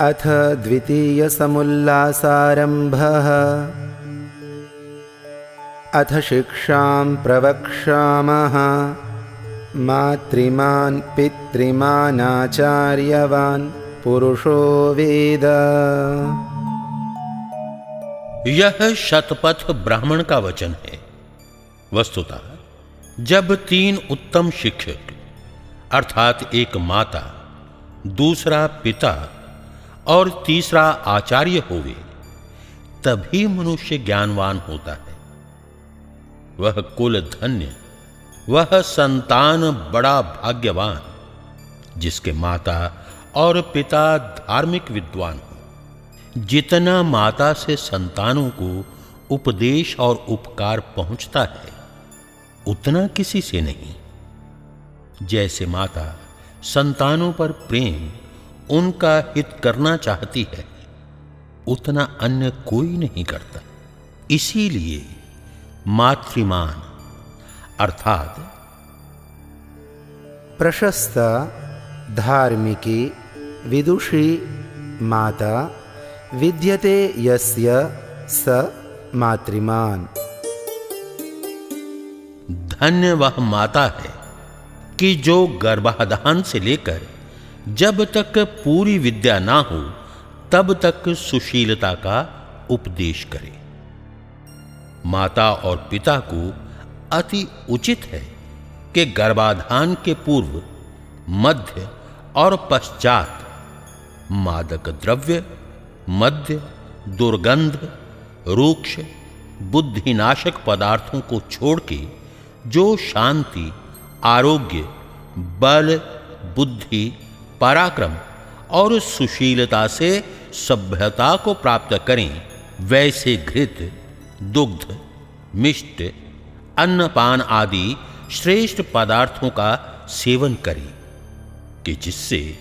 अथ द्वितीयसमुल्लासारम्भः। अथ शिक्षां प्रवक्ष्यामः। मातृमान्, पितृमानाचार्यवान् पुरुषो वेद। यह शतपथ ब्राह्मण का वचन है। वस्तुतः, जब तीन उत्तम शिक्षक, अर्थात एक माता, दूसरा पिता और तीसरा आचार्य होवे तभी मनुष्य ज्ञानवान होता है। वह कुल धन्य, वह संतान बड़ा भाग्यवान, जिसके माता और पिता धार्मिक विद्वान हो। जितना माता से संतानों को उपदेश और उपकार पहुँचता है, उतना किसी से नहीं। जैसे माता संतानों पर प्रेम उनका हित करना चाहती है उतना अन्य कोई नहीं करता। इसीलिए मातृमान अर्थात प्रशस्त धार्मिकी विदुषी माता विद्यते यस्य स मातृमान। धन्य वह माता है कि जो गर्भाधान से लेकर जब तक पूरी विद्या ना हो, तब तक सुशीलता का उपदेश करे। माता और पिता को अति उचित है कि गर्भाधान के पूर्व, मध्य और पश्चात मादक द्रव्य, मध्य, दुर्गंध, रूक्ष, बुद्धिनाशक पदार्थों को छोड़ के जो शांति, आरोग्य, बल, बुद्धि पराक्रम और सुशीलता से सभ्यता को प्राप्त करें। वैसे घृत, दुग्ध, मिष्ट, अन्नपान आदि श्रेष्ठ पदार्थों का सेवन करें, कि जिससे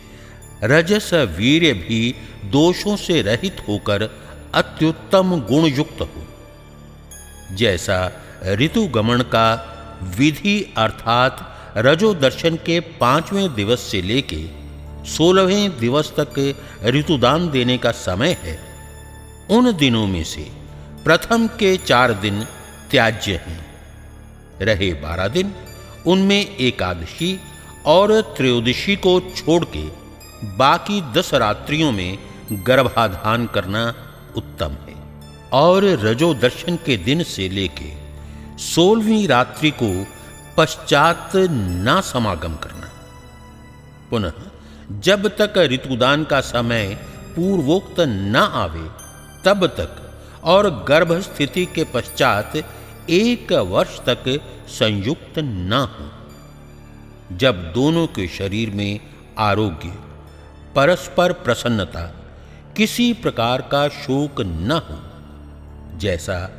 रजस वीर्य भी दोषों से रहित होकर अत्युत्तम गुण युक्त हो। जैसा ऋतुगमन का विधि अर्थात रजो दर्शन के पाँचवें दिवस से लेके सोलहवें दिवस तक ऋतुदान देने का समय है। उन दिनों में से प्रथम के चार दिन त्याज्य हैं। रहे बारह दिन, उनमें एकादशी और त्रयोदशी को छोड़ के बाकी दस रात्रियों में गर्भाधान करना उत्तम है। और रजो दर्शन के दिन से लेके सोलहवीं रात्रि को पश्चात ना समागम करना। पुनः जब तक ऋतुदान का समय पूर्वोक्त न आवे, तब तक और गर्भ स्थिति के पश्चात एक वर्ष तक संयुक्त न हो। जब दोनों के शरीर में आरोग्य, परस्पर प्रसन्नता, किसी प्रकार का शोक न हो, जैसा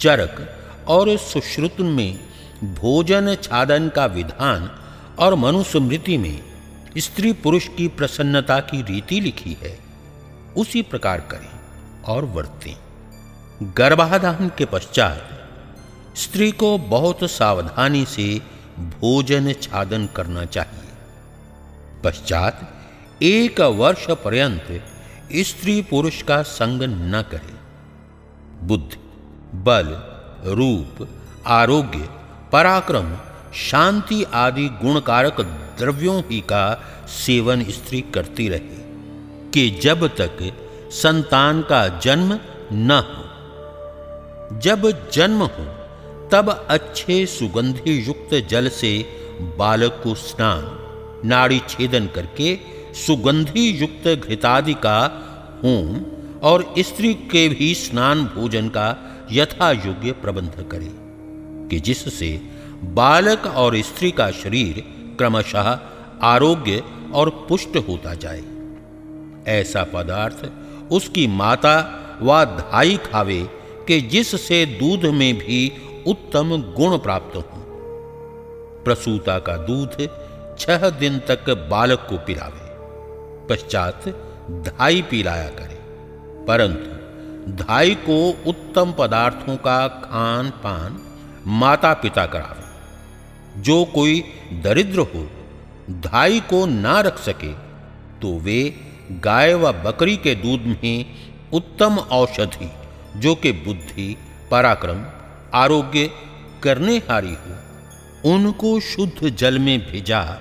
चरक और सुश्रुत में भोजन छादन का विधान और मनुस्मृति में स्त्री पुरुष की प्रसन्नता की रीति लिखी है। उसी प्रकार करें और वर्तें। गर्भाधान के पश्चात स्त्री को बहुत सावधानी से भोजन छादन करना चाहिए। पश्चात एक वर्ष पर्यंत स्त्री पुरुष का संग न करे। बुद्धि, बल, रूप, आरोग्य, पराक्रम शांति आदि गुणकारक द्रव्यों ही का सेवन स्त्री करती रहे, कि जब तक संतान का जन्म न हो। जब जन्म हो, तब अच्छे सुगंधि युक्त जल से बालक को स्नान, नाड़ी छेदन करके सुगंधि युक्त घृतादि का होम और स्त्री के भी स्नान भोजन का यथा योग्य प्रबंध करे, कि जिससे बालक और स्त्री का शरीर क्रमशः आरोग्य और पुष्ट होता जाए। ऐसा पदार्थ उसकी माता व धाई खावे कि जिससे दूध में भी उत्तम गुण प्राप्त हो। प्रसूता का दूध छह दिन तक बालक को पिलावे। पश्चात धाई पिलाया करे। परंतु धाई को उत्तम पदार्थों का खान पान माता पिता करावे। जो कोई दरिद्र हो, धाई को ना रख सके तो वे गाय व बकरी के दूध में उत्तम औषधि, जो कि बुद्धि, पराक्रम, आरोग्य करने हारी हो, उनको शुद्ध जल में भिजा,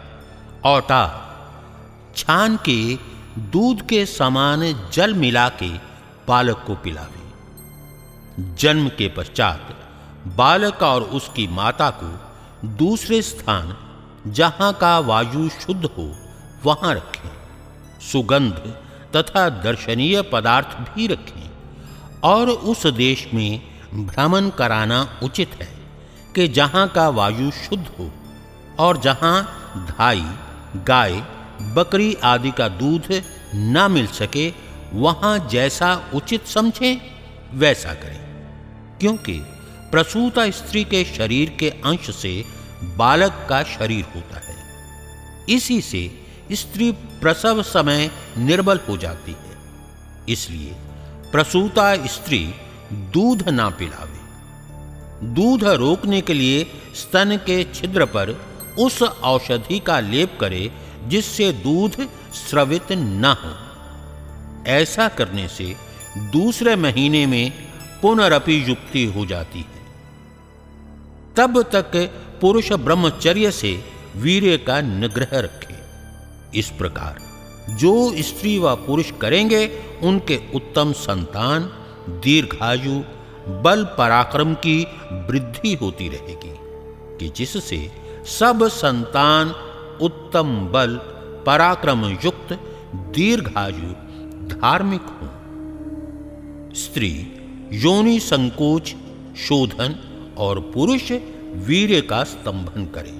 औटा, छान के दूध के समान जल मिला के बालक को पिलावे। जन्म के पश्चात बालक और उसकी माता को दूसरे स्थान जहाँ का वायु शुद्ध हो, वहाँ रखें। सुगंध तथा दर्शनीय पदार्थ भी रखें। और उस देश में भ्रमण कराना उचित है कि जहाँ का वायु शुद्ध हो और जहाँ धाई, गाय, बकरी आदि का दूध ना मिल सके, वहाँ जैसा उचित समझें, वैसा करें। क्योंकि प्रसूता स्त्री के शरीर के अंश से बालक का शरीर होता है। इसी से स्त्री प्रसव समय निर्बल हो जाती है। इसलिए प्रसूता स्त्री दूध ना पिलावे। दूध रोकने के लिए स्तन के छिद्र पर उस औषधि का लेप करे जिससे दूध स्रवित न हो। ऐसा करने से दूसरे महीने में पुनरअपि युक्ति हो जाती है। तब तक पुरुष ब्रह्मचर्य से वीर्य का निग्रह रखे। इस प्रकार जो स्त्री व पुरुष करेंगे, उनके उत्तम संतान, दीर्घायु, बल पराक्रम की वृद्धि होती रहेगी, कि जिससे सब संतान उत्तम बल पराक्रम युक्त दीर्घायु धार्मिक हो। स्त्री, योनि संकोच, शोधन और पुरुष वीर्य का स्तंभन करे।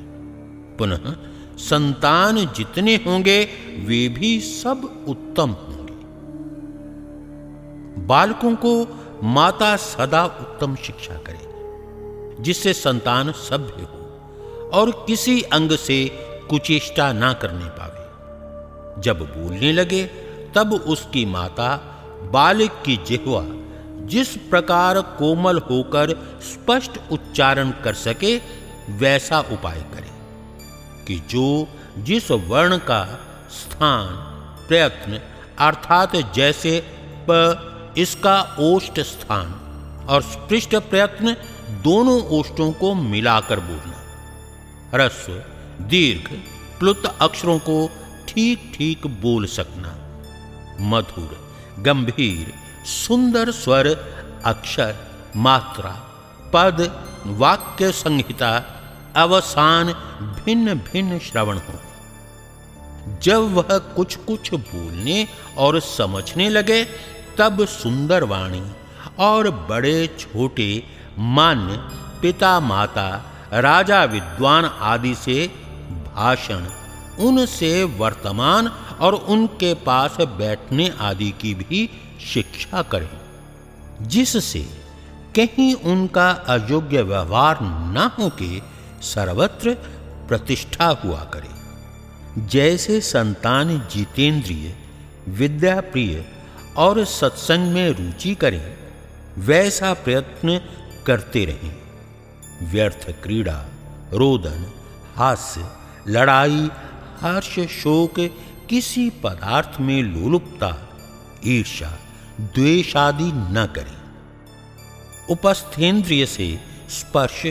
पुनः संतान जितने होंगे, वे भी सब उत्तम होंगे। बालकों को माता सदा उत्तम शिक्षा करे, जिससे संतान सभ्य हो और किसी अंग से कुचेष्टा ना करने पावे। जब बोलने लगे, तब उसकी माता बालक की जिह्वा जिस प्रकार कोमल होकर स्पष्ट उच्चारण कर सके, वैसा उपाय करें, कि जो जिस वर्ण का स्थान, प्रयत्न, अर्थात जैसे प, इसका ओष्ट स्थान और स्पृष्ट प्रयत्न दोनों ओष्टों को मिलाकर बोलना। ह्रस्व दीर्घ, प्लुत अक्षरों को ठीक ठीक बोल सकना। मधुर, गंभीर सुंदर स्वर, अक्षर, मात्रा, पद, वाक्य संहिता, अवसान भिन्न भिन्न श्रवण हो। जब वह कुछ कुछ बोलने और समझने लगे, तब सुंदर वाणी और बड़े छोटे मान्य पिता माता राजा विद्वान आदि से भाषण, उनसे वर्तमान और उनके पास बैठने आदि की भी शिक्षा करें, जिससे कहीं उनका अयोग्य व्यवहार न हो के सर्वत्र प्रतिष्ठा हुआ करे। जैसे संतान जितेंद्रिय विद्या प्रिय और सत्संग में रुचि करें, वैसा प्रयत्न करते रहें। व्यर्थ क्रीड़ा, रोदन, हास्य, लड़ाई, हर्ष, शोक किसी पदार्थ में लोलुपता ईर्षा द्वेष आदि न करें। उपस्थेंद्रिय से स्पर्श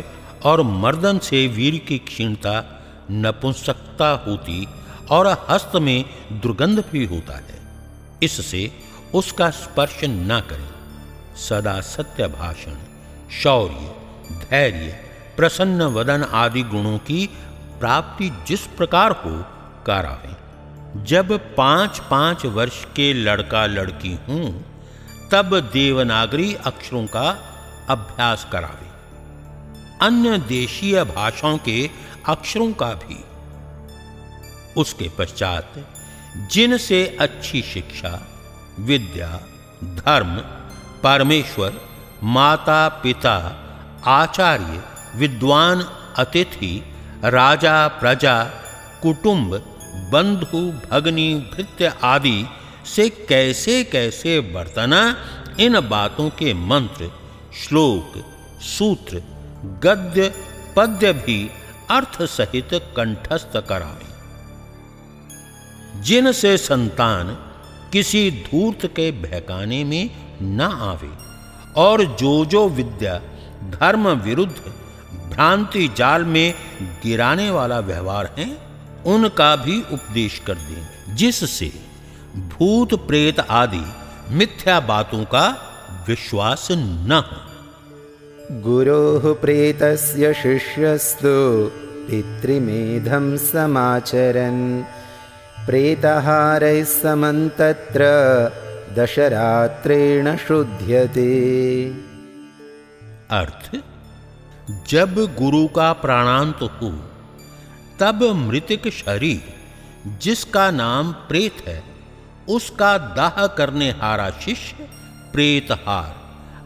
और मर्दन से वीर की क्षीणता नपुंसकता होती और हस्त में दुर्गंध भी होता है। इससे उसका स्पर्श न करें। सदा सत्य भाषण, शौर्य, धैर्य, प्रसन्न वदन आदि गुणों की प्राप्ति जिस प्रकार हो, करावें। जब पाँच पाँच वर्ष के लड़का लड़की हूँ तब देवनागरी अक्षरों का अभ्यास करावे। अन्य देशीय भाषाओं के अक्षरों का भी। उसके पश्चात जिनसे अच्छी शिक्षा, विद्या, धर्म, परमेश्वर, माता, पिता, आचार्य, विद्वान, अतिथि, राजा, प्रजा, कुटुंब, बंधु, भगनी, भृत्य आदि से कैसे कैसे बर्तना इन बातों के मंत्र, श्लोक, सूत्र, गद्य, पद्य भी अर्थ सहित कंठस्थ करावे। जिनसे संतान किसी धूर्त के बहकाने में न आवे और जो जो विद्या धर्म विरुद्ध भ्रांति जाल में गिराने वाला व्यवहार है, उनका भी उपदेश कर दें, जिससे भूत प्रेत आदि मिथ्या बातों का विश्वास न हो। गुरोः प्रेतस्य शिष्यस्तु पितृमेधं समाचरन्। प्रेतहारैः समं तत्र दशरात्रेण शुध्यते। अर्थ जब गुरु का प्राणांत हो तब मृतिक शरीर जिसका नाम प्रेत है उसका दाह करने हारा शिष्य प्रेतहार,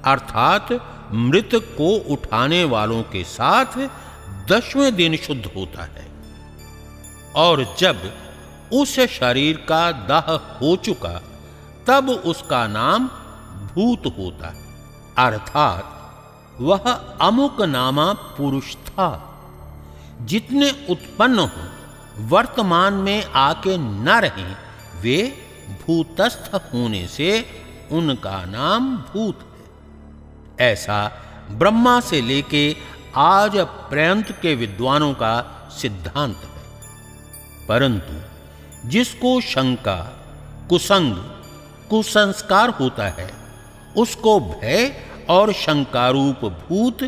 अर्थात मृत को उठाने वालों के साथ दसवें दिन शुद्ध होता है। और जब उस शरीर का दाह हो चुका, तब उसका नाम भूत होता है, अर्थात वह अमुक नामा पुरुष था, जितने उत्पन्न हो, वर्तमान में आके न रहे, वे भूतस्थ होने से उनका नाम भूत है। ऐसा ब्रह्मा से लेके आज पर्यंत के विद्वानों का सिद्धांत है। परंतु जिसको शंका, कुसंग, कुसंस्कार होता है, उसको भय और शंकारूप भूत,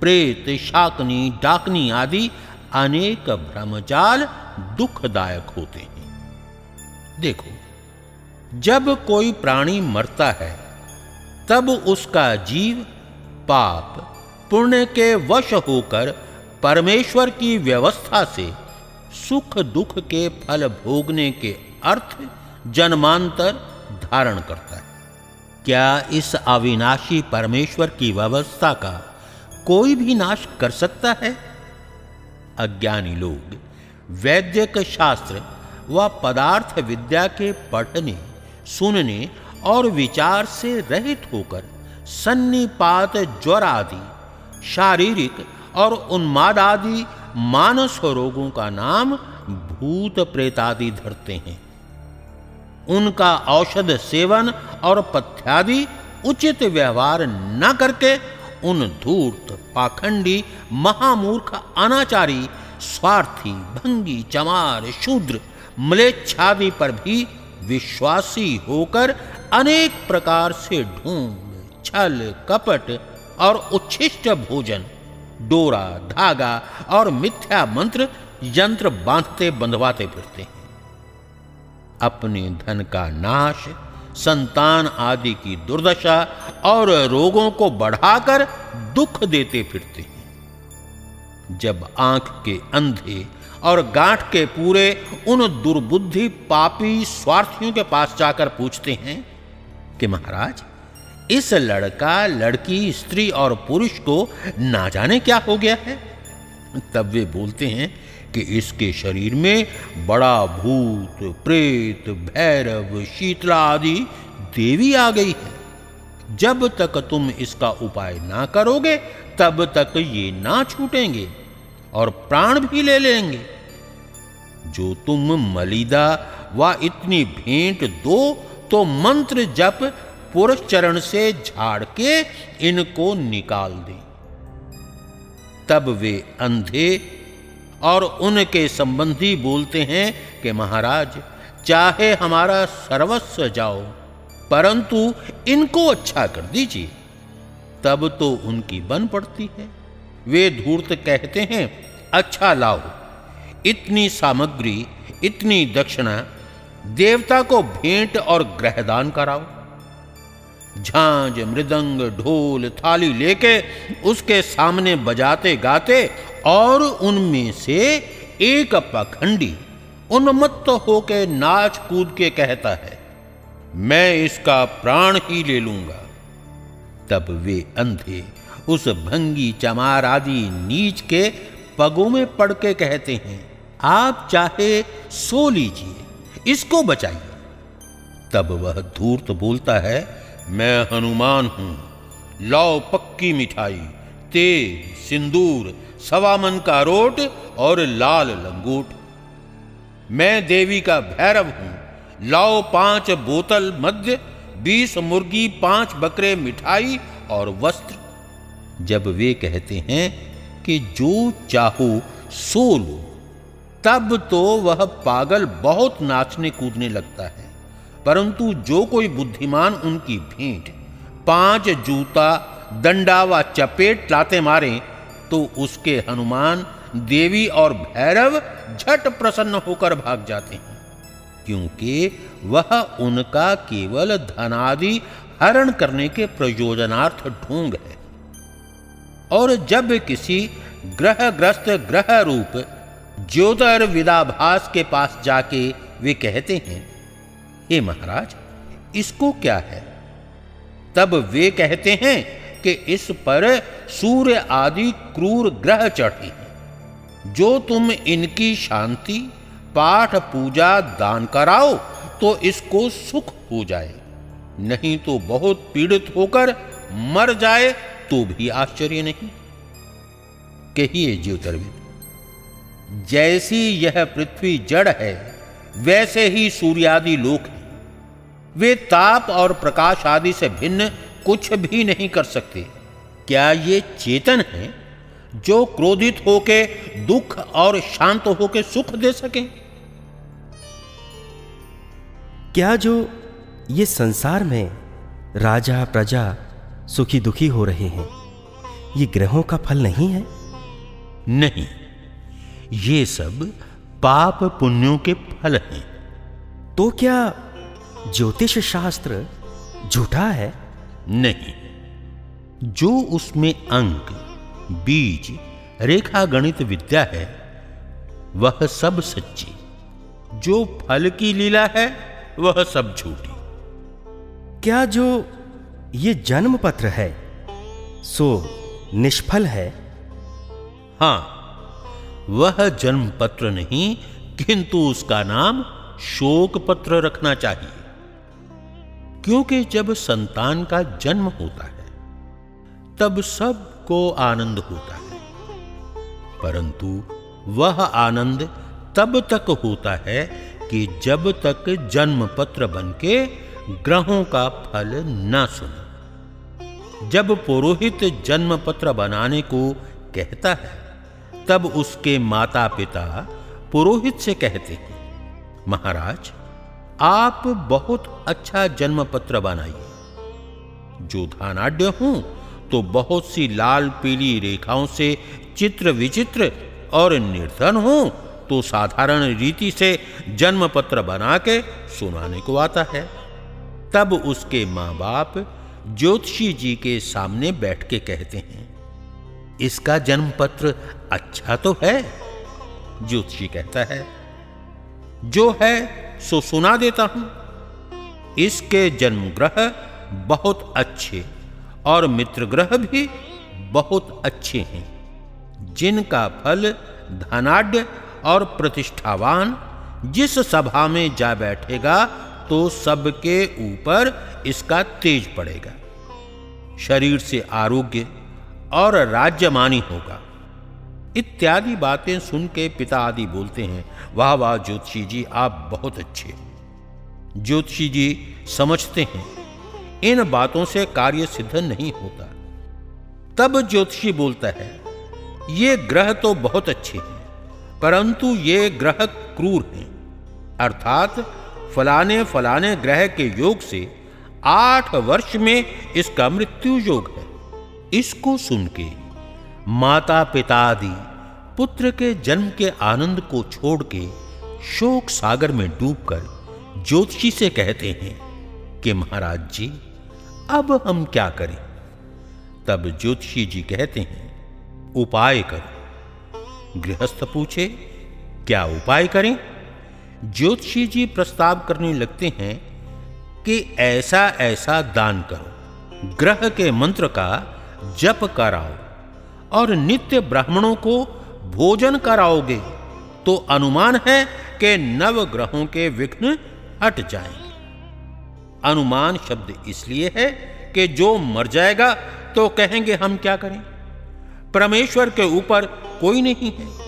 प्रेत, शाकनी, डाकनी आदि अनेक भ्रमजाल दुखदायक होते हैं। देखो जब कोई प्राणी मरता है, तब उसका जीव पाप, पुण्य के वश होकर परमेश्वर की व्यवस्था से सुख दुख के फल भोगने के अर्थ जन्मांतर धारण करता है। क्या इस अविनाशी परमेश्वर की व्यवस्था का कोई भी नाश कर सकता है? अज्ञानी लोग, वैद्यक शास्त्र व पदार्थ विद्या के पढ़ने सुनने और विचार से रहित होकर सन्निपात ज्वर आदि शारीरिक और उन्माद आदि मानस रोगों का नाम भूत प्रेतादि धरते हैं। उनका औषध सेवन और पथ्यादि उचित व्यवहार न करके उन धूर्त, पाखंडी, महामूर्ख, अनाचारी, स्वार्थी, भंगी, चमार, शूद्र, मलेच्छादि पर भी विश्वासी होकर अनेक प्रकार से ढूंढ, छल, कपट और उच्छिष्ट भोजन, डोरा, धागा और मिथ्या मंत्र, यंत्र बांधते, बंधवाते फिरते हैं। अपने धन का नाश, संतान आदि की दुर्दशा और रोगों को बढ़ाकर दुख देते फिरते हैं। जब आँख के अंधे और गांठ के पूरे उन दुर्बुद्धि पापी स्वार्थियों के पास जाकर पूछते हैं कि महाराज, इस लड़का, लड़की, स्त्री और पुरुष को ना जाने क्या हो गया है? तब वे बोलते हैं कि इसके शरीर में बड़ा भूत, प्रेत, भैरव, शीतला आदि देवी आ गई है। जब तक तुम इसका उपाय ना करोगे, तब तक ये ना छूटेंगे और प्राण भी ले लेंगे। जो तुम मलिदा व इतनी भेंट दो तो मंत्र जप पुरुष चरण से झाड़ के इनको निकाल दे। तब वे अंधे और उनके संबंधी बोलते हैं कि महाराज, चाहे हमारा सर्वस्व जाओ, परंतु इनको अच्छा कर दीजिए। तब तो उनकी बन पड़ती है। वे धूर्त कहते हैं अच्छा लाओ। इतनी सामग्री, इतनी दक्षिणा, देवता को भेंट और ग्रहदान कराओ। झांझ, मृदंग, ढोल, थाली लेके उसके सामने बजाते गाते और उनमें से एक पखंडी उन्मत्त होके नाच कूद के कहता है, मैं इसका प्राण ही ले लूँगा। तब वे अंधे उस भंगी चमार आदि नीच के पगों में पड़ के कहते हैं आप चाहे सो लीजिए, इसको बचाइए। तब वह धूर्त बोलता है, मैं हनुमान हूँ, लाओ पक्की मिठाई, तेल, सिंदूर, सवामन का रोट और लाल लंगूट। मैं देवी का भैरव हूँ, लाओ पाँच बोतल मध्य, बीस मुर्गी, पाँच बकरे, मिठाई और वस्त्र। जब वे कहते हैं कि जो चाहो सो लो। तब तो वह पागल बहुत नाचने कूदने लगता है, परंतु जो कोई बुद्धिमान उनकी भेंट, पाँच जूता दंडा व चपेट लाते मारे तो उसके हनुमान, देवी और भैरव झट प्रसन्न होकर भाग जाते हैं, क्योंकि वह उनका केवल धनादि हरण करने के प्रयोजनार्थ ढोंग है। और जब किसी ग्रहग्रस्त ग्रह रूप ज्योतिर्विदाभास के पास जाके वे कहते हैं, हे महाराज, इसको क्या है? तब वे कहते हैं कि इस पर सूर्य आदि क्रूर ग्रह चढ़े हैं, जो तुम इनकी शांति, पाठ पूजा, दान कराओ तो इसको सुख हो जाए, नहीं तो बहुत पीड़ित होकर मर जाए तो भी आश्चर्य नहीं। कहिए ज्योतिर्विद जैसी यह पृथ्वी जड़ है वैसे ही सूर्यादि लोक है। वे ताप और प्रकाश आदि से भिन्न कुछ भी नहीं कर सकते। क्या ये चेतन है जो क्रोधित होके दुख और शांत होके सुख दे सके? क्या जो ये संसार में राजा प्रजा सुखी दुखी हो रहे हैं ये ग्रहों का फल नहीं है? नहीं। ये सब पाप पुण्यों के फल हैं। तो क्या ज्योतिष शास्त्र झूठा है? नहीं। जो उसमें अंक, बीज रेखा गणित विद्या है, वह सब सच्ची। जो फल की लीला है, वह सब झूठी। क्या जो ये जन्म पत्र है, सो निष्फल है? हाँ वह जन्म पत्र नहीं, किंतु उसका नाम शोक पत्र रखना चाहिए। क्योंकि जब संतान का जन्म होता है, तब सबको आनंद होता है। परंतु वह आनंद तब तक होता है कि जब तक जन्म पत्र बन के ग्रहों का फल न सुने। जब पुरोहित जन्म पत्र बनाने को कहता है तब उसके माता पिता पुरोहित से कहते हैं महाराज, आप बहुत अच्छा जन्म पत्र बनाइए। जो धानाढ़ हूँ तो बहुत सी लाल पीली रेखाओं से चित्र विचित्र और निर्धन हो तो साधारण रीति से जन्म पत्र बना के सुनाने को आता है। तब उसके माँ बाप ज्योतिषी जी के सामने बैठ के कहते हैं इसका जन्म पत्र अच्छा तो है, ज्योतिषी कहता है। जो है, सो सुना देता हूँ। इसके जन्म ग्रह बहुत अच्छे और मित्र ग्रह भी बहुत अच्छे हैं, जिनका फल धनाढ़ और प्रतिष्ठावान जिस सभा में जा बैठेगा तो सबके ऊपर इसका तेज पड़ेगा। शरीर से आरोग्य और राज्यमानी होगा। इत्यादि बातें सुन के पिता आदि बोलते हैं, वाह वाह ज्योतिषी जी, आप बहुत अच्छे ज्योतिषी जी समझते हैं, इन बातों से कार्य सिद्ध नहीं होता। तब ज्योतिषी बोलता है, ये ग्रह तो बहुत अच्छे हैं, परंतु ये ग्रह क्रूर हैं। अर्थात फलाने फलाने ग्रह के योग से आठ वर्ष में इसका मृत्यु योग है इसको सुन के माता पिता आदि पुत्र के जन्म के आनंद को छोड़ के शोक सागर में डूबकर ज्योतिषी से कहते हैं कि महाराज जी, अब हम क्या करें? तब ज्योतिषी जी कहते हैं, उपाय करो। गृहस्थ पूछे, क्या उपाय करें? ज्योतिषी जी प्रस्ताव करने लगते हैं कि ऐसा ऐसा दान करो। ग्रह के मंत्र का जप कराओ और नित्य ब्राह्मणों को भोजन कराओगे तो अनुमान है कि नव ग्रहों के विघ्न हट जाएँगे। अनुमान शब्द इसलिए है कि जो मर जाएगा तो कहेंगे हम क्या करें? परमेश्वर के ऊपर कोई नहीं है।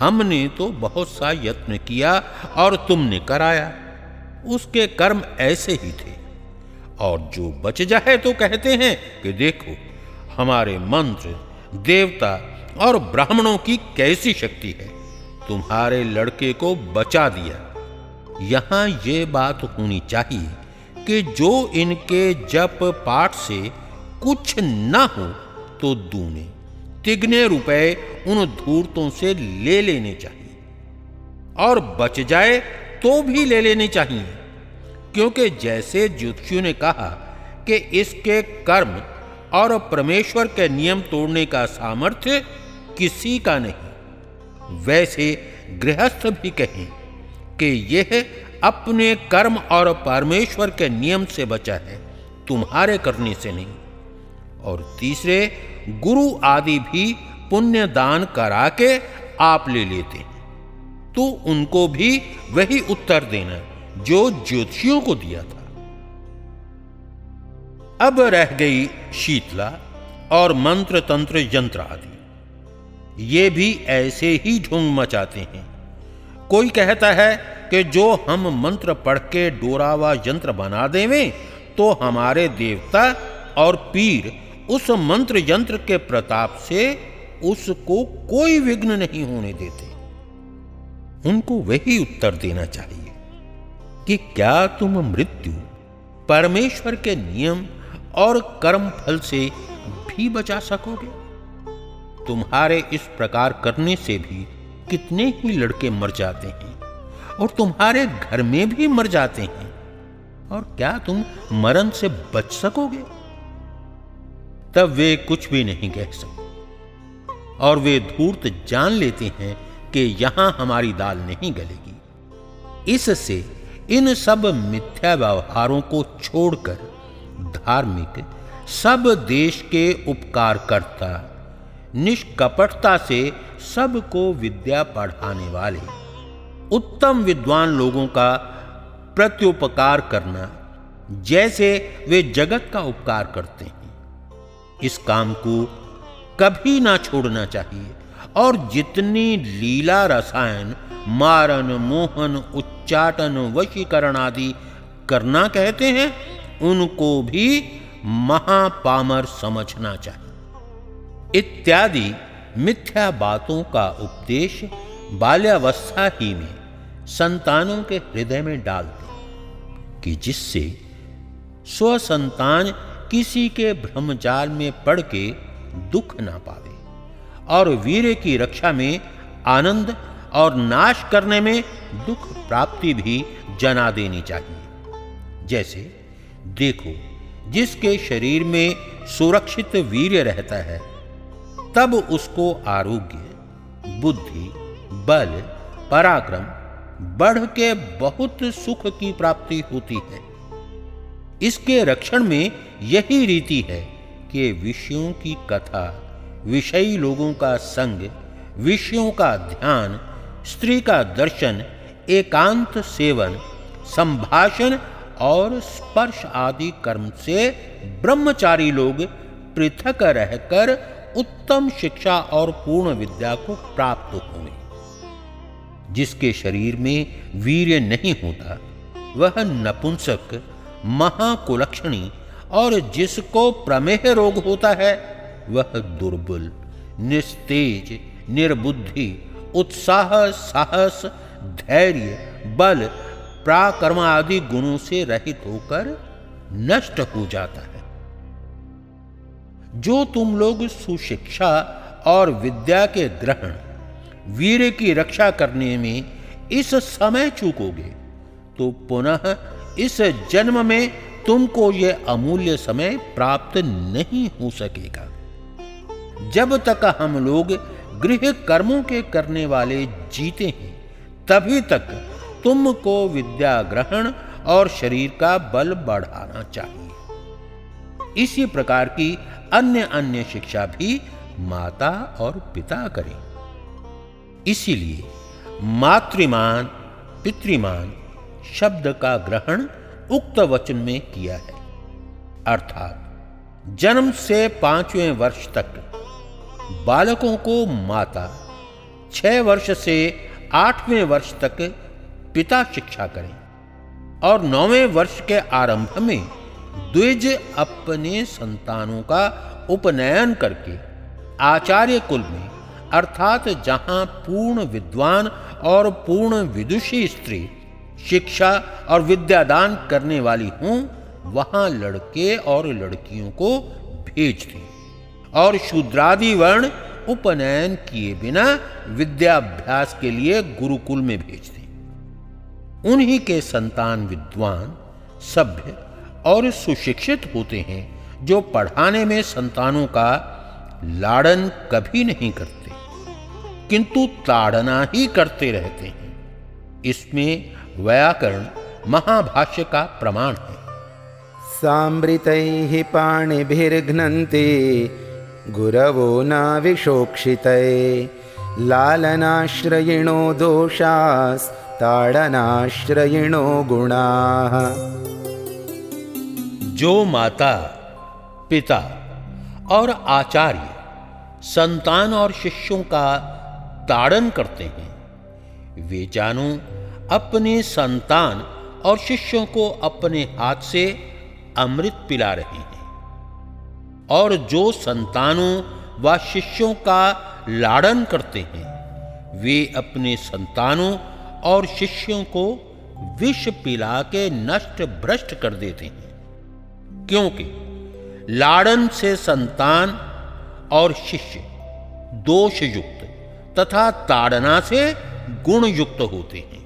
हमने तो बहुत सा यत्न किया और तुमने कराया। उसके कर्म ऐसे ही थे। और जो बच जाए तो कहते हैं कि देखो हमारे मंत्र, देवता और ब्राह्मणों की कैसी शक्ति है? तुम्हारे लड़के को बचा दिया। यहाँ ये बात होनी चाहिए कि जो इनके जप पाठ से कुछ न हो तो दूने, तिगने रुपए उन धूर्तों से ले लेने चाहिए। और बच जाए तो भी ले लेने चाहिए। क्योंकि जैसे ज्योतिषियों ने कहा कि इसके कर्म और परमेश्वर के नियम तोड़ने का सामर्थ्य किसी का नहीं। वैसे गृहस्थ भी कहें कि यह अपने कर्म और परमेश्वर के नियम से बचा है, तुम्हारे करने से नहीं। और तीसरे, गुरु आदि भी पुण्य दान करा के आप ले लेते हैं। तो उनको भी वही उत्तर देना जो ज्योतिषियों को दिया था। अब रह गई शीतला और मंत्र तंत्र यंत्र आदि ये भी ऐसे ही ढूंढ मचाते हैं। कोई कहता है कि जो हम मंत्र पढ़ के डोरा व यंत्र बना देवें तो हमारे देवता और पीर उस मंत्र यंत्र के प्रताप से उसको कोई विघ्न नहीं होने देते। उनको वही उत्तर देना चाहिए कि क्या तुम मृत्यु परमेश्वर के नियम और कर्म फल से भी बचा सकोगे। तुम्हारे इस प्रकार करने से भी कितने ही लड़के मर जाते हैं, और तुम्हारे घर में भी मर जाते हैं, और क्या तुम मरण से बच सकोगे? तब वे कुछ भी नहीं कह सकते। और वे धूर्त जान लेते हैं कि यहाँ हमारी दाल नहीं गलेगी। इससे इन सब मिथ्या व्यवहारों को छोड़कर धार्मिक, सब देश के उपकार करता, निष्कपटता से सबको विद्या पढ़ाने वाले। उत्तम विद्वान लोगों का प्रत्युपकार करना, जैसे वे जगत का उपकार करते हैं। इस काम को कभी ना छोड़ना चाहिए, और जितनी लीला रसायन, मारन, मोहन, उच्चाटन, वशीकरण आदि करना कहते हैं उनको भी महापामर समझना चाहिए। इत्यादि मिथ्या बातों का उपदेश बाल्यावस्था ही में संतानों के हृदय में डालते कि जिससे स्वसंतान किसी के ब्रह्मचार में पड़ के दुख ना पावे और वीर की रक्षा में आनंद और नाश करने में दुख प्राप्ति भी जना देनी चाहिए। जैसे देखो, जिसके शरीर में सुरक्षित वीर्य रहता है, तब उसको आरोग्य, बुद्धि, बल, पराक्रम, बढ़ के बहुत सुख की प्राप्ति होती है। इसके रक्षण में यही रीति है कि विषयों की कथा, विषयी लोगों का संग, विषयों का ध्यान, स्त्री का दर्शन, एकांत सेवन, संभाषण और स्पर्श आदि कर्म से ब्रह्मचारी लोग पृथक रहकर उत्तम शिक्षा और पूर्ण विद्या को प्राप्त होंगे। जिसके शरीर में वीर्य नहीं होता, वह नपुंसक, महाकुलक्षणी और जिसको प्रमेह रोग होता है, वह दुर्बल, निस्तेज, निर्बुद्धि, उत्साह, साहस, धैर्य, बल प्राकर्म आदि गुणों से रहित होकर नष्ट हो जाता है। जो तुम लोग सुशिक्षा और विद्या के ग्रहण, वीर की रक्षा करने में इस समय चूकोगे तो पुनः इस जन्म में तुमको यह अमूल्य समय प्राप्त नहीं हो सकेगा। जब तक हम लोग गृह कर्मों के करने वाले जीते हैं, तभी तक तुमको विद्या ग्रहण और शरीर का बल बढ़ाना चाहिए। इसी प्रकार की अन्य अन्य शिक्षा भी माता और पिता करें। इसीलिए मातृमान, पितृमान शब्द का ग्रहण उक्त वचन में किया है। अर्थात जन्म से पाँचवें वर्ष तक बालकों को माता, छह वर्ष से आठवें वर्ष तक पिता शिक्षा करें। और नौवें वर्ष के आरंभ में द्विज अपने संतानों का उपनयन करके आचार्य कुल में, अर्थात जहाँ पूर्ण विद्वान और पूर्ण विदुषी स्त्री शिक्षा और विद्यादान करने वाली हों, वहाँ लड़के और लड़कियों को भेजती और शूद्रादि वर्ण उपनयन किए बिना विद्याभ्यास के लिए गुरुकुल में भेजते उन्हीं के संतान विद्वान, सभ्य और सुशिक्षित होते हैं, जो पढ़ाने में संतानों का लाड़न कभी नहीं करते, किंतु ताड़ना ही करते रहते हैं। इसमें व्याकरण महाभाष्य का प्रमाण है। सामृतैः पाणिभिर्घ्नन्ति, गुरवो नाविशोक्षितै लालनाश्रयिणो दोषास्ताडनाश्रयिणो गुणाः। जो माता, पिता और आचार्य संतान और शिष्यों का ताड़न करते हैं, वे जानो अपने संतान और शिष्यों को अपने हाथ से अमृत पिला रहे हैं। और जो संतानों व शिष्यों का लाड़न करते हैं, वे अपने संतानों और शिष्यों को विष पिला के नष्ट भ्रष्ट कर देते हैं। क्योंकि लाड़न से संतान और शिष्य दोष युक्त तथा ताड़ना से गुण युक्त होते हैं।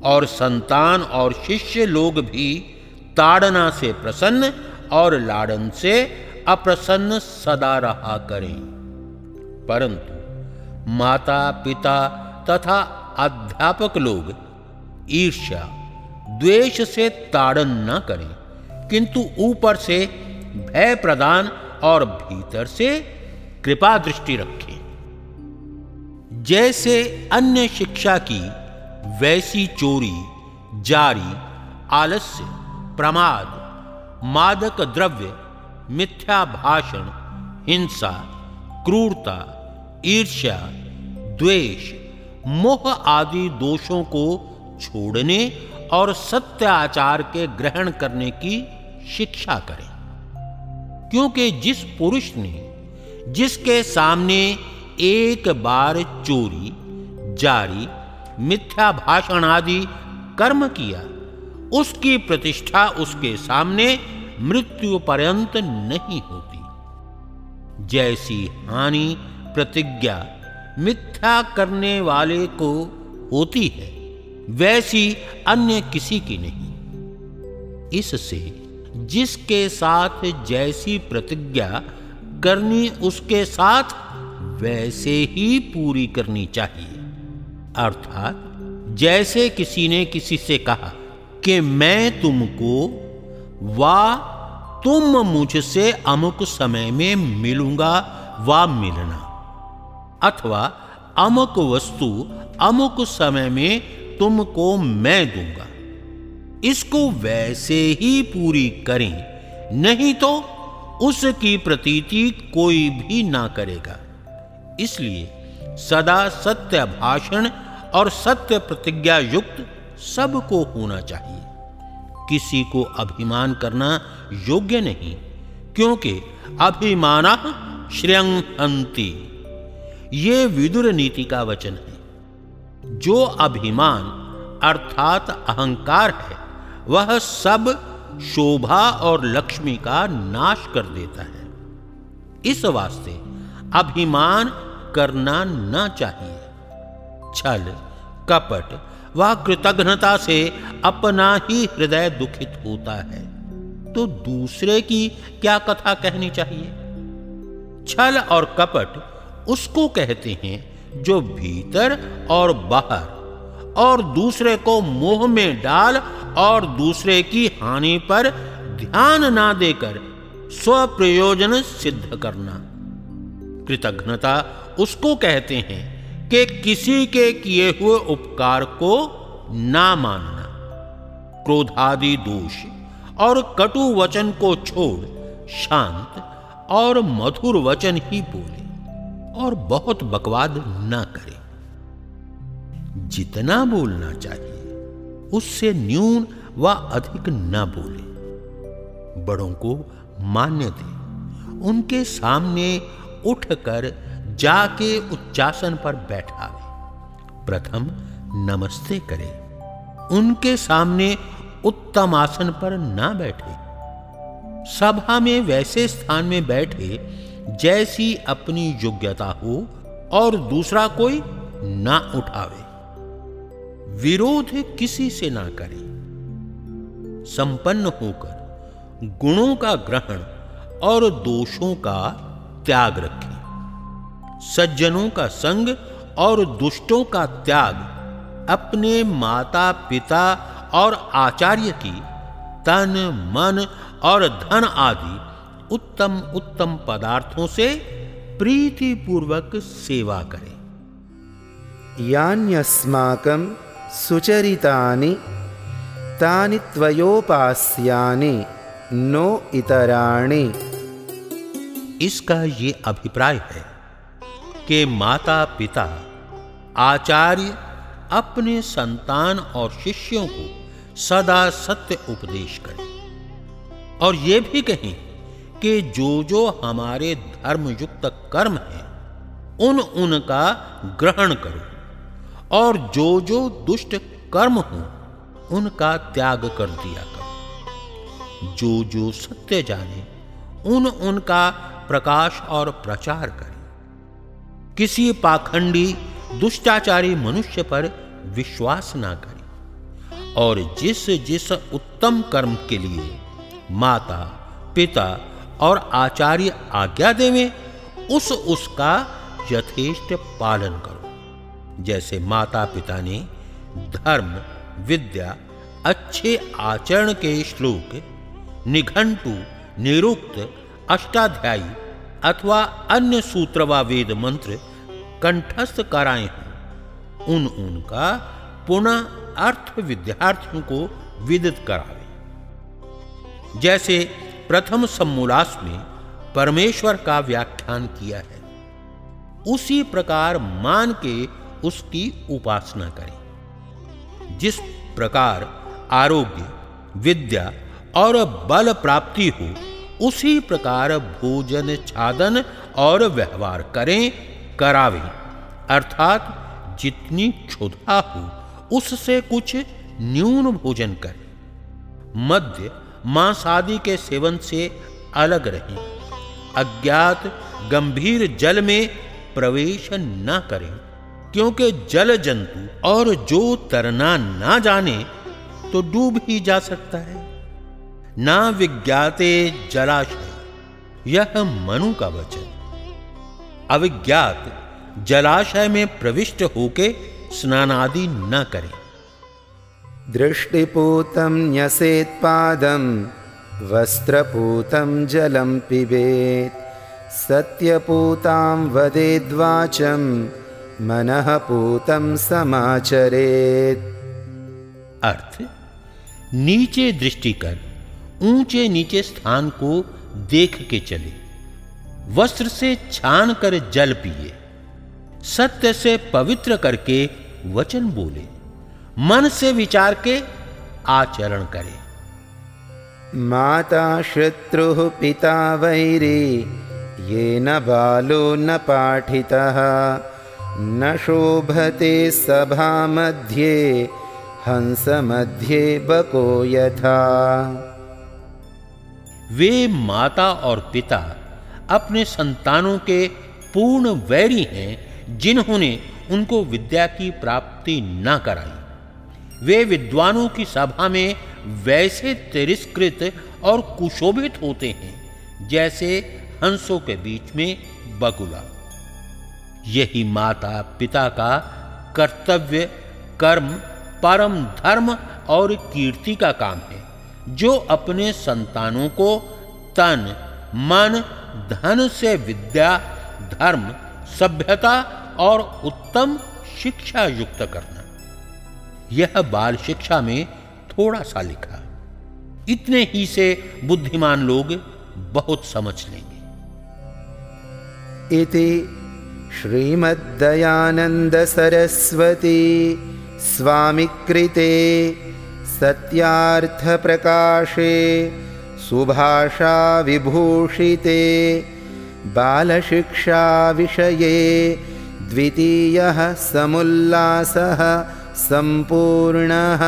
और संतान और शिष्य लोग भी ताड़ना से प्रसन्न और लाड़न से अप्रसन्न सदा रहा करें। परंतु माता पिता तथा अध्यापक लोग ईर्ष्या, द्वेष से ताड़न न करें, किंतु ऊपर से भय प्रदान और भीतर से कृपा दृष्टि रखें। जैसे अन्य शिक्षा की वैसी चोरी, जारी, आलस्य, प्रमाद, मादक द्रव्य, मिथ्या भाषण, हिंसा, क्रूरता, ईर्ष्या, द्वेष मोह आदि दोषों को छोड़ने और सत्य आचार के ग्रहण करने की शिक्षा करें। क्योंकि जिस पुरुष ने, जिसके सामने एक बार चोरी, जारी, मिथ्या भाषण आदि कर्म किया, उसकी प्रतिष्ठा उसके सामने मृत्यु पर्यंत नहीं होती। जैसी हानि प्रतिज्ञा मिथ्या करने वाले को होती है, वैसी अन्य किसी की नहीं। इससे जिसके साथ जैसी प्रतिज्ञा करनी उसके साथ, वैसे ही पूरी करनी चाहिए। अर्थात, जैसे किसी ने किसी से कहा कि मैं तुमको वा तुम मुझसे अमुक समय में मिलूँगा, वा मिलना। अथवा अमुक वस्तु अमुक समय में तुमको मैं दूँगा। इसको वैसे ही पूरी करें, नहीं तो उसकी प्रतीति कोई भी ना करेगा। इसलिए सदा सत्य भाषण और सत्य प्रतिज्ञा युक्त सबको होना चाहिए। किसी को अभिमान करना योग्य नहीं, क्योंकि अभिमान श्रेयंती ये विदुर नीति का वचन है। जो अभिमान अर्थात अहंकार है, वह सब शोभा और लक्ष्मी का नाश कर देता है। इस वास्ते अभिमान करना न चाहिए। छल, कपट व कृतघ्नता से अपना ही हृदय दुखित होता है। तो दूसरे की क्या कथा कहनी चाहिए? छल और कपट उसको कहते हैं, जो भीतर और बाहर, और दूसरे को मोह में डाल और दूसरे की हानि पर ध्यान ना देकर स्व प्रयोजन सिद्ध करना। कृतज्ञता उसको कहते हैं कि किसी के किए हुए उपकार को ना मानना। क्रोधादि दोष और कटु वचन को छोड़, शांत और मधुर वचन ही बोले। और बहुत बकवाद ना करे। जितना बोलना चाहिए, उससे न्यून व अधिक ना बोले। बड़ों को मान्य दे, उनके सामने उठकर जाके उच्चासन पर बैठावे। प्रथम नमस्ते करे, उनके सामने उत्तम आसन पर ना बैठे। सभा में वैसे स्थान में बैठे जैसी अपनी योग्यता हो और दूसरा कोई ना उठावे। विरोध किसी से ना करे। संपन्न होकर गुणों का ग्रहण और दोषों का त्याग रखे। सज्जनों का संग और दुष्टों का त्याग अपने माता पिता और आचार्य की तन, मन और धन आदि उत्तम उत्तम पदार्थों से प्रीति पूर्वक सेवा करें। यान्यस्माकं सुचरितानि तानि त्वयोपास्यानि नो इतराणि। इसका ये अभिप्राय है कि माता पिता आचार्य अपने संतान और शिष्यों को सदा सत्य उपदेश करें। और ये भी कहें कि जो जो हमारे धर्मयुक्त कर्म है, उन उनका ग्रहण करो। और जो जो दुष्ट कर्म हो, उनका त्याग कर दिया करो। जो जो सत्य जाने, उन उनका प्रकाश और प्रचार करें। किसी पाखंडी, दुष्टाचारी मनुष्य पर विश्वास ना करें। और जिस जिस उत्तम कर्म के लिए माता, पिता और आचार्य आज्ञा देवे, उस उसका यथेष्ट पालन करो। जैसे माता पिता ने धर्म, विद्या, अच्छे आचरण के श्लोक, निघंटु, निरुक्त, अष्टाध्यायी अथवा अन्य सूत्र व वेद मंत्र कंठस्थ कराए हों, उन उनका पुनः अर्थ विद्यार्थियों को विदित करावे। जैसे प्रथम सम्मूलास में परमेश्वर का व्याख्यान किया है। उसी प्रकार मान के उसकी उपासना करें। जिस प्रकार आरोग्य, विद्या और बल प्राप्ति हो, उसी प्रकार भोजन, छादन और व्यवहार करें, करावे। अर्थात जितनी क्षुधा हो, उससे कुछ न्यून भोजन करें। मध्य मांस आदि के सेवन से अलग रहें। अज्ञात गंभीर जल में प्रवेश न करें। क्योंकि जल जंतु और जो तरना ना जाने तो डूब ही जा सकता है। ना विज्ञाते जलाशय, यह मनु का वचन। अविज्ञात जलाशय में प्रविष्ट होके स्नानादि न करें। दृष्टिपूतं न्यसेत्पादं वस्त्रपूतं जलं पिबेत्। सत्यपूतां वदेद्वाचं मनः पूतं समाचरेत्। अर्थ, नीचे दृष्टि कर, ऊँचे नीचे स्थान को देख के चले। वस्त्र से छान कर जल पिए, सत्य से पवित्र करके वचन बोले। मन से विचार के आचरण करे। माता शत्रु पिता वैरी ये न बालो न पाठितः। न शोभते सभा मध्ये हंस मध्ये बको यथा। वे माता और पिता अपने संतानों के पूर्ण वैरी हैं जिन्होंने उनको विद्या की प्राप्ति न कराई। वे विद्वानों की सभा में वैसे तिरस्कृत और कुशोभित होते हैं, जैसे हंसों के बीच में बगुला। यही माता पिता का कर्तव्य, कर्म, परम धर्म और कीर्ति का काम है, जो अपने संतानों को तन, मन, धन से विद्या, धर्म, सभ्यता और उत्तम शिक्षा युक्त करना। यह बाल शिक्षा में थोड़ा सा लिखा। इतने ही से बुद्धिमान लोग बहुत समझ लेंगे। इति श्रीमद्दयानन्दसरस्वती स्वामिकृते सत्यार्थप्रकाशे सुभाषाविभूषिते बालशिक्षाविषये द्वितीयः समुल्लासः सम्पूर्णः